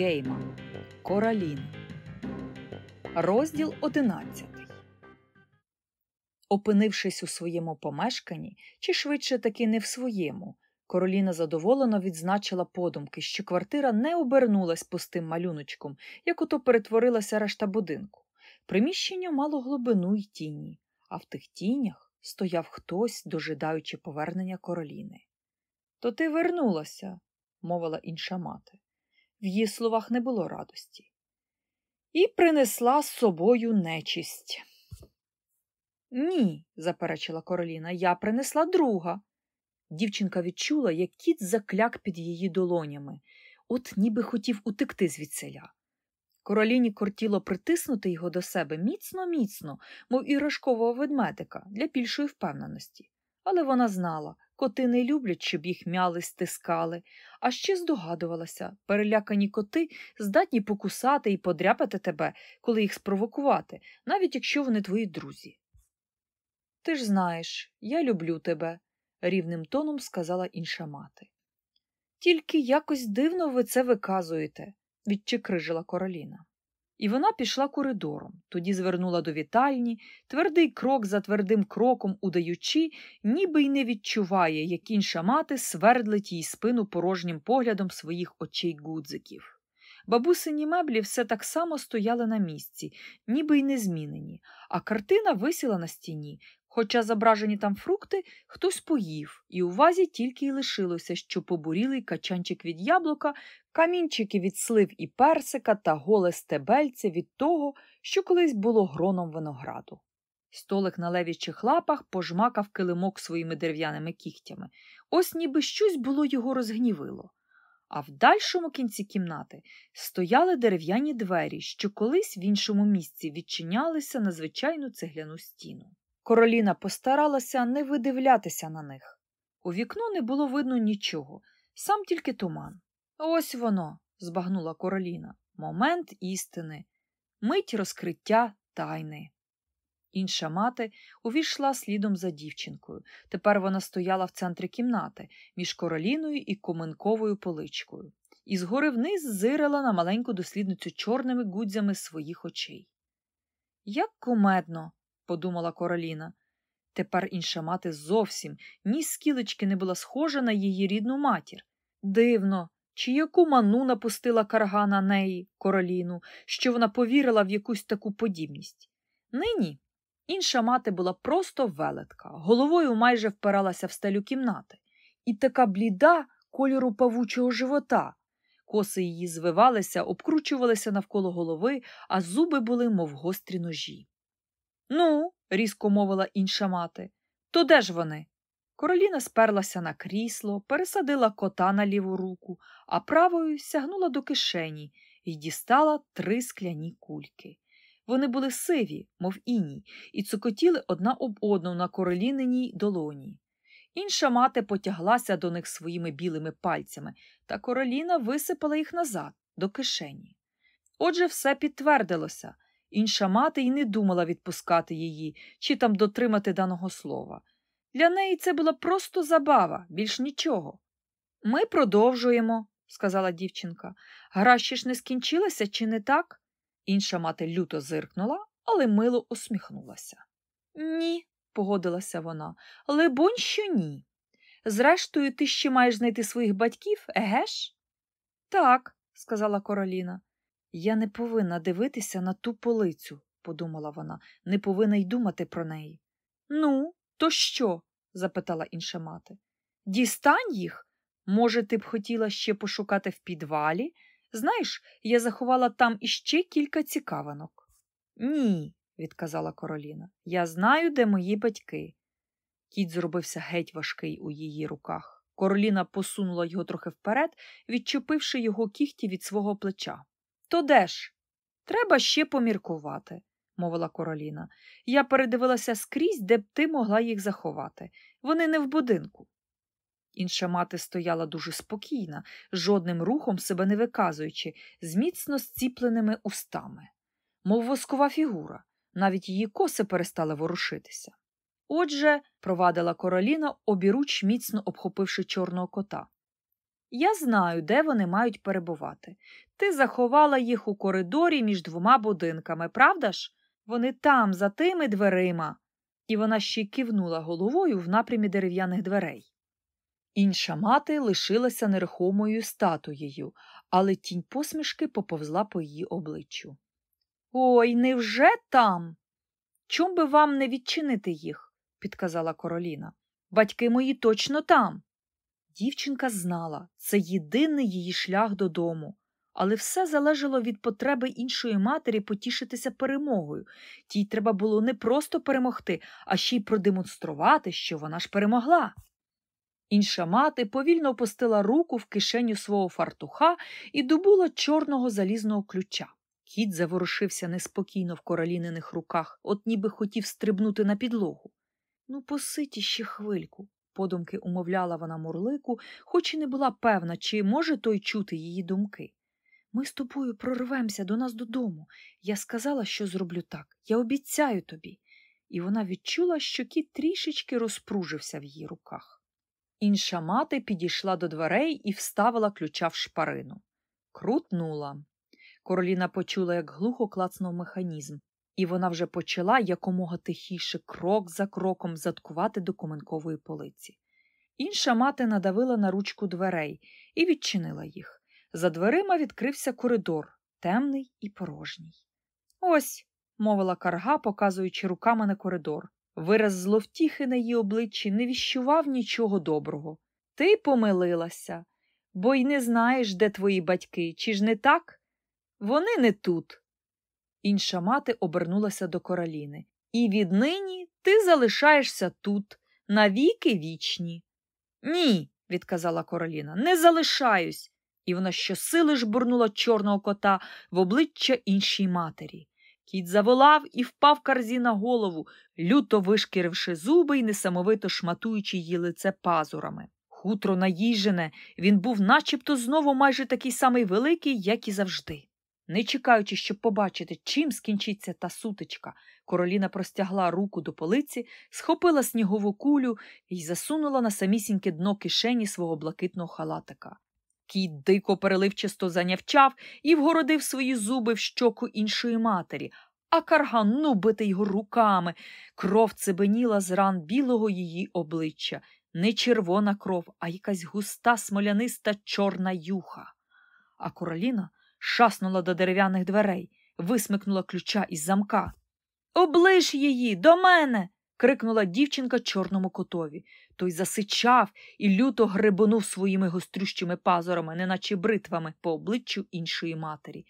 Гейман Коралін. Розділ одинадцятий. Опинившись у своєму помешканні, чи швидше таки не в своєму, Короліна задоволено відзначила подумки, що квартира не обернулась пустим малюночком, як ото перетворилася решта будинку. Приміщення мало глибину й тіні, а в тих тінях стояв хтось, дожидаючи повернення короліни. То ти вернулася, мовила інша мати. В її словах не було радості. І принесла з собою нечисть. Ні, заперечила Короліна, я принесла друга. Дівчинка відчула, як кіт закляк під її долонями, от ніби хотів утекти звідселя. Короліні кортіло притиснути його до себе міцно міцно, мов іграшкового ведмедика, для більшої впевненості. Але вона знала, коти не люблять, щоб їх мяли, стискали, а ще здогадувалася, перелякані коти здатні покусати і подряпати тебе, коли їх спровокувати, навіть якщо вони твої друзі. Ти ж знаєш, я люблю тебе, рівним тоном сказала інша мати. Тільки якось дивно ви це виказуєте, відчекрижила Короліна. І вона пішла коридором, тоді звернула до вітальні, твердий крок за твердим кроком удаючи, ніби й не відчуває, як інша мати свердлить їй спину порожнім поглядом своїх очей гудзиків. Бабусині меблі все так само стояли на місці, ніби й не змінені, а картина висіла на стіні, Хоча зображені там фрукти хтось поїв, і у вазі тільки й лишилося, що побурілий качанчик від яблука, камінчики від слив і персика та голе стебельце від того, що колись було гроном винограду. Столик на левічих лапах пожмакав килимок своїми дерев'яними кігтями. Ось ніби щось було його розгнівило. А в дальшому кінці кімнати стояли дерев'яні двері, що колись в іншому місці відчинялися на звичайну цегляну стіну. Короліна постаралася не видивлятися на них. У вікно не було видно нічого, сам тільки туман. Ось воно, збагнула Короліна, момент істини, мить розкриття тайни. Інша мати увійшла слідом за дівчинкою. Тепер вона стояла в центрі кімнати між короліною і коменковою поличкою, і згори вниз зирила на маленьку дослідницю чорними гудзями своїх очей. Як кумедно, подумала Короліна. Тепер інша мати зовсім ні скілечки не була схожа на її рідну матір. Дивно, чи яку ману напустила карга на неї, короліну, що вона повірила в якусь таку подібність. Нині інша мати була просто велетка, головою майже впиралася в стелю кімнати, і така бліда кольору павучого живота. Коси її звивалися, обкручувалися навколо голови, а зуби були, мов гострі ножі. Ну, різко мовила інша мати, то де ж вони? Короліна сперлася на крісло, пересадила кота на ліву руку, а правою сягнула до кишені і дістала три скляні кульки. Вони були сиві, мов іній, і цокотіли одна об одну на короліниній долоні. Інша мати потяглася до них своїми білими пальцями, та короліна висипала їх назад, до кишені. Отже, все підтвердилося. Інша мати й не думала відпускати її чи там дотримати даного слова. Для неї це була просто забава, більш нічого. Ми продовжуємо, сказала дівчинка. Гра ще ж не скінчилася, чи не так? Інша мати люто зиркнула, але мило усміхнулася. Ні, погодилася вона, либонь, що ні. Зрештою, ти ще маєш знайти своїх батьків, еге ж? Так, сказала Короліна. Я не повинна дивитися на ту полицю, подумала вона, не повинна й думати про неї. Ну, то що? запитала інша мати. Дістань їх. Може, ти б хотіла ще пошукати в підвалі? Знаєш, я заховала там іще кілька цікавинок. Ні, відказала Короліна. Я знаю, де мої батьки. Кіт зробився геть важкий у її руках. Короліна посунула його трохи вперед, відчепивши його кіхті від свого плеча. То де ж? Треба ще поміркувати, мовила Короліна. Я передивилася скрізь, де б ти могла їх заховати. Вони не в будинку. Інша мати стояла дуже спокійна, жодним рухом себе не виказуючи, з міцно зціпленими устами, мов воскова фігура, навіть її коси перестали ворушитися. Отже, провадила короліна, обіруч міцно обхопивши чорного кота. Я знаю, де вони мають перебувати. Ти заховала їх у коридорі між двома будинками, правда ж? Вони там, за тими дверима. І вона ще кивнула головою в напрямі дерев'яних дверей. Інша мати лишилася нерухомою статуєю, але тінь посмішки поповзла по її обличчю. Ой, невже там? Чом би вам не відчинити їх? підказала Короліна. Батьки мої точно там. Дівчинка знала, це єдиний її шлях додому, але все залежало від потреби іншої матері потішитися перемогою. Тій треба було не просто перемогти, а ще й продемонструвати, що вона ж перемогла. Інша мати повільно опустила руку в кишеню свого фартуха і добула чорного залізного ключа. Кіт заворушився неспокійно в короліниних руках, от ніби хотів стрибнути на підлогу. Ну, поситі ще хвильку, подумки умовляла вона мурлику, хоч і не була певна, чи може той чути її думки. Ми з тобою прорвемося до нас додому. Я сказала, що зроблю так. Я обіцяю тобі. І вона відчула, що кіт трішечки розпружився в її руках. Інша мати підійшла до дверей і вставила ключа в шпарину. Крутнула. Короліна почула, як глухо клацнув механізм, і вона вже почала якомога тихіше крок за кроком заткувати до коменкової полиці. Інша мати надавила на ручку дверей і відчинила їх. За дверима відкрився коридор, темний і порожній. Ось, мовила карга, показуючи руками на коридор. Вираз зловтіхи на її обличчі не віщував нічого доброго. Ти помилилася, бо й не знаєш, де твої батьки, чи ж не так? Вони не тут. Інша мати обернулася до короліни. І віднині ти залишаєшся тут, навіки вічні. Ні, відказала короліна, не залишаюсь. І вона щосили жбурнула чорного кота в обличчя іншій матері. Кіт заволав і впав карзі на голову, люто вишкіривши зуби й несамовито шматуючи її лице пазурами. Хутро наїжене, він був начебто знову майже такий самий великий, як і завжди. Не чекаючи, щоб побачити, чим скінчиться та сутичка, короліна простягла руку до полиці, схопила снігову кулю і засунула на самісіньке дно кишені свого блакитного халатика. Кіт дико переливчасто занявчав і вгородив свої зуби в щоку іншої матері, а карган ну бити його руками. Кров цебеніла з ран білого її обличчя, не червона кров, а якась густа смоляниста чорна юха. А короліна шаснула до дерев'яних дверей, висмикнула ключа із замка. Оближ її до мене. крикнула дівчинка чорному котові. Той засичав і люто гребонув своїми гострющими пазурами, неначе бритвами, по обличчю іншої матері.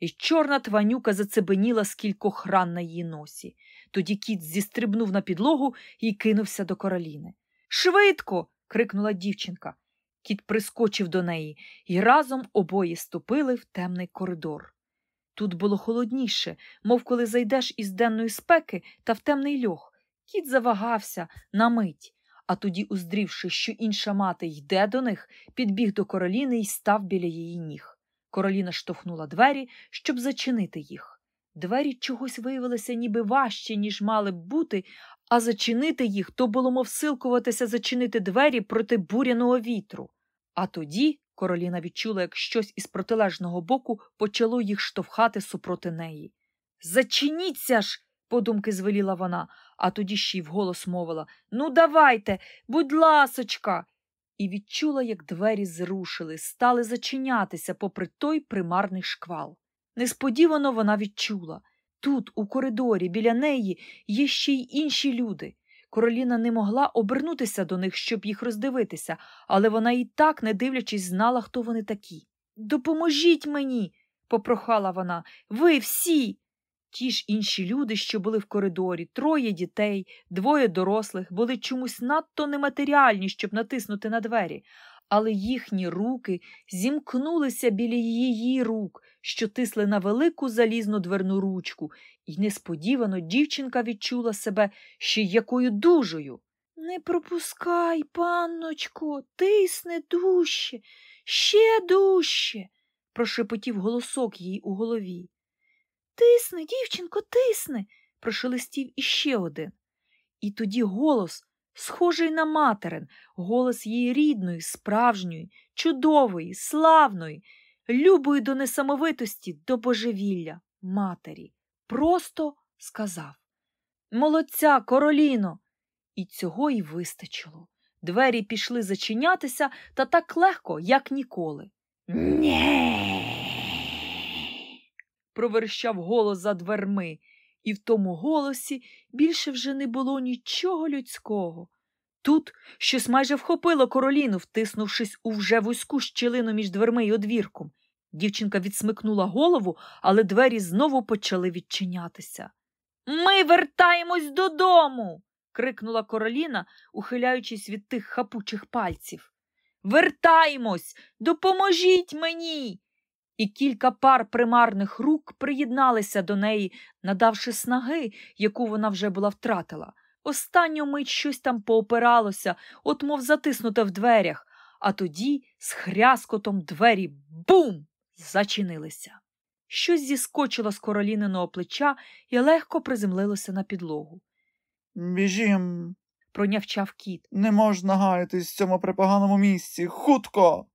І чорна тванюка зацебеніла з кількох ран на її носі. Тоді кіт зістрибнув на підлогу і кинувся до короліни. Швидко. крикнула дівчинка. Кіт прискочив до неї, і разом обоє ступили в темний коридор. Тут було холодніше, мов коли зайдеш із денної спеки та в темний льох. Кіт завагався на мить, а тоді, уздрівши, що інша мати йде до них, підбіг до короліни і став біля її ніг. Короліна штовхнула двері, щоб зачинити їх. Двері чогось виявилися ніби важче, ніж мали б бути, а зачинити їх то було мов силкуватися зачинити двері проти буряного вітру. А тоді короліна відчула, як щось із протилежного боку почало їх штовхати супроти неї. Зачиніться ж, подумки звеліла вона, а тоді ще й вголос мовила Ну, давайте, будь ласочка. І відчула, як двері зрушили, стали зачинятися попри той примарний шквал. Несподівано вона відчула тут, у коридорі, біля неї, є ще й інші люди. Короліна не могла обернутися до них, щоб їх роздивитися, але вона і так, не дивлячись, знала, хто вони такі. Допоможіть мені, попрохала вона. Ви всі. Ті ж інші люди, що були в коридорі, троє дітей, двоє дорослих, були чомусь надто нематеріальні, щоб натиснути на двері, але їхні руки зімкнулися біля її рук, що тисли на велику залізну дверну ручку, і несподівано дівчинка відчула себе ще якою дужою. Не пропускай, панночко, тисне дужче, ще дужче, прошепотів голосок їй у голові. Тисни, дівчинко, тисни, прошелестів іще один. І тоді голос схожий на материн, голос її рідної, справжньої, чудової, славної, любої до несамовитості, до божевілля, матері. Просто сказав Молодця, короліно! І цього й вистачило. Двері пішли зачинятися та так легко, як ніколи. Нє. проверщав голос за дверми, і в тому голосі більше вже не було нічого людського. Тут щось майже вхопило короліну, втиснувшись у вже вузьку щілину між дверми й одвірком. Дівчинка відсмикнула голову, але двері знову почали відчинятися. Ми вертаємось додому. крикнула короліна, ухиляючись від тих хапучих пальців. Вертаємось, допоможіть мені. І кілька пар примарних рук приєдналися до неї, надавши снаги, яку вона вже була втратила. Останню мить щось там поопиралося, от мов затиснуте в дверях, а тоді з хряскотом двері бум! зачинилися. Щось зіскочило з короліниного плеча і легко приземлилося на підлогу. Біжім, пронявчав кіт. не можна гаятись в цьому припоганому місці. Хутко.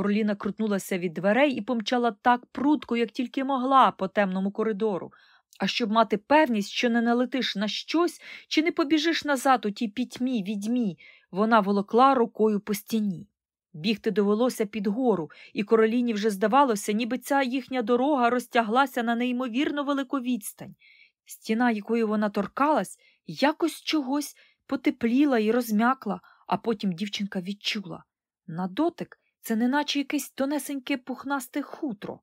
Короліна крутнулася від дверей і помчала так прудко, як тільки могла, по темному коридору. А щоб мати певність, що не налетиш на щось чи не побіжиш назад у тій пітьмі, відьмі, вона волокла рукою по стіні. Бігти довелося під гору, і короліні вже здавалося, ніби ця їхня дорога розтяглася на неймовірно велику відстань. Стіна, якою вона торкалась, якось чогось потепліла і розм'якла, а потім дівчинка відчула. На дотик це неначе якесь тонесеньке пухнасте хутро,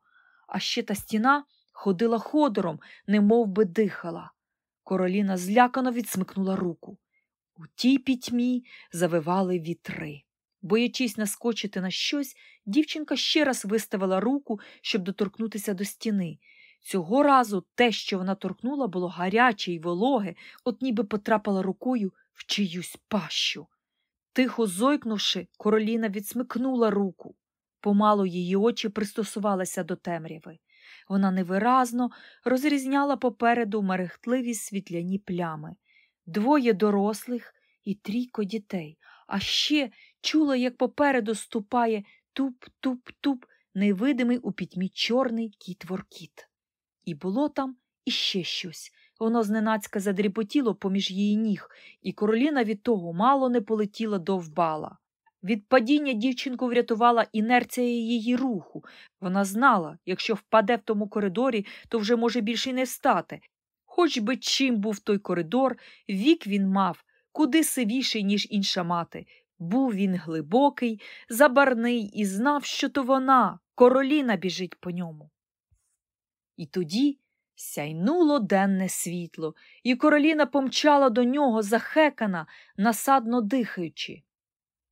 а ще та стіна ходила ходором, немов би дихала. Короліна злякано відсмикнула руку. У тій пітьмі завивали вітри. Боячись наскочити на щось, дівчинка ще раз виставила руку, щоб доторкнутися до стіни. Цього разу те, що вона торкнула, було гаряче й вологе, от ніби потрапила рукою в чиюсь пащу. Тихо зойкнувши, короліна відсмикнула руку. Помалу її очі пристосувалися до темряви. Вона невиразно розрізняла попереду мерехтливі світляні плями, двоє дорослих і трійко дітей, а ще чула, як попереду ступає туп-туп-туп невидимий у пітьмі чорний кіт-воркіт. І було там іще щось. Воно зненацька задріпотіло поміж її ніг, і короліна від того мало не полетіла довбала. Від падіння дівчинку врятувала інерція її руху. Вона знала, якщо впаде в тому коридорі, то вже може більше не встати. Хоч би чим був той коридор, вік він мав, куди сивіший, ніж інша мати. Був він глибокий, забарний і знав, що то вона, короліна біжить по ньому. І тоді сяйнуло денне світло, і короліна помчала до нього захекана, насадно дихаючи.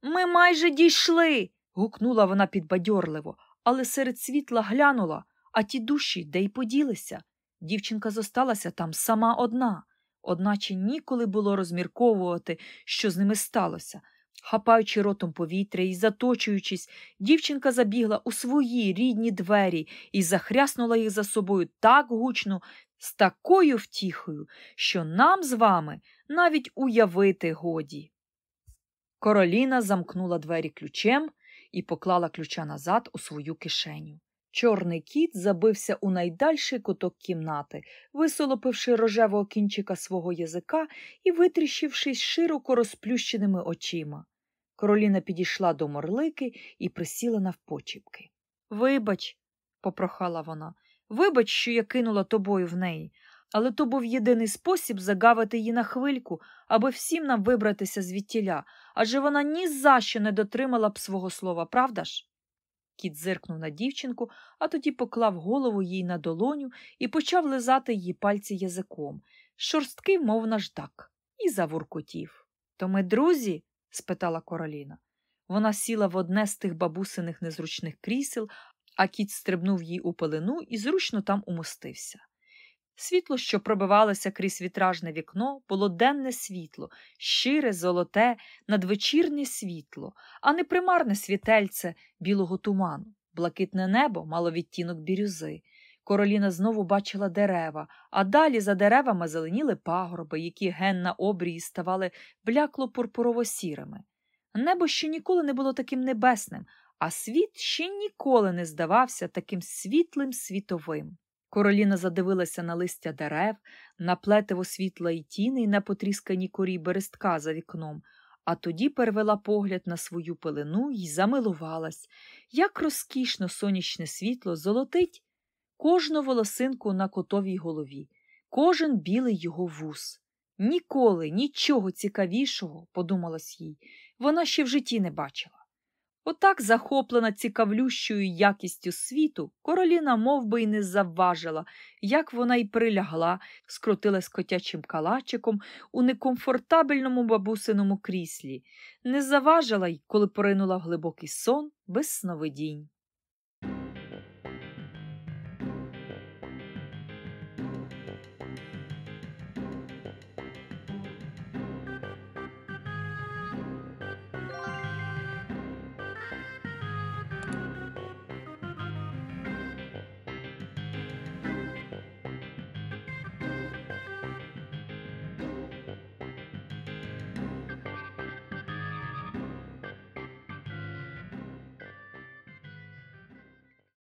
Ми майже дійшли. гукнула вона підбадьорливо, але серед світла глянула, а ті душі де й поділися. Дівчинка зосталася там сама одна, одначе ніколи було розмірковувати, що з ними сталося. Хапаючи ротом повітря і заточуючись, дівчинка забігла у свої рідні двері і захряснула їх за собою так гучно, з такою втіхою, що нам з вами навіть уявити годі. Короліна замкнула двері ключем і поклала ключа назад у свою кишеню. Чорний кіт забився у найдальший куток кімнати, висолопивши рожевого кінчика свого язика і витріщившись широко розплющеними очима. Короліна підійшла до морлики і присіла навпочіпки. Вибач, попрохала вона, вибач, що я кинула тобою в неї, але то був єдиний спосіб загавити її на хвильку, аби всім нам вибратися звідтіля, адже вона ні за що не дотримала б свого слова, правда ж? Кіт зиркнув на дівчинку, а тоді поклав голову їй на долоню і почав лизати її пальці язиком, шорсткий, мов наждак, і завуркотів. То ми друзі? Спитала Короліна. Вона сіла в одне з тих бабусиних незручних крісел, а кіт стрибнув їй у пелену і зручно там умостився. Світло, що пробивалося крізь вітражне вікно, було денне світло, щире, золоте, надвечірнє світло, а не примарне світельце білого туману. Блакитне небо мало відтінок бірюзи. Короліна знову бачила дерева, а далі за деревами зеленіли пагорби, які ген на обрії ставали блякло пурпурово-сірими. Небо ще ніколи не було таким небесним, а світ ще ніколи не здавався таким світлим світовим. Короліна задивилася на листя дерев, на плетиво світла і тіни й на потріскані корі берестка за вікном, а тоді перевела погляд на свою пелену й замилувалась, як розкішно сонячне світло золотить кожну волосинку на котовій голові, кожен білий його вус. Ніколи нічого цікавішого, подумалось їй, вона ще в житті не бачила. Отак, захоплена цікавлющою якістю світу, короліна мов би, й не завважила, як вона й прилягла, скрутилась котячим калачиком у некомфортабельному бабусиному кріслі, не заважила й, коли поринула в глибокий сон без сновидінь.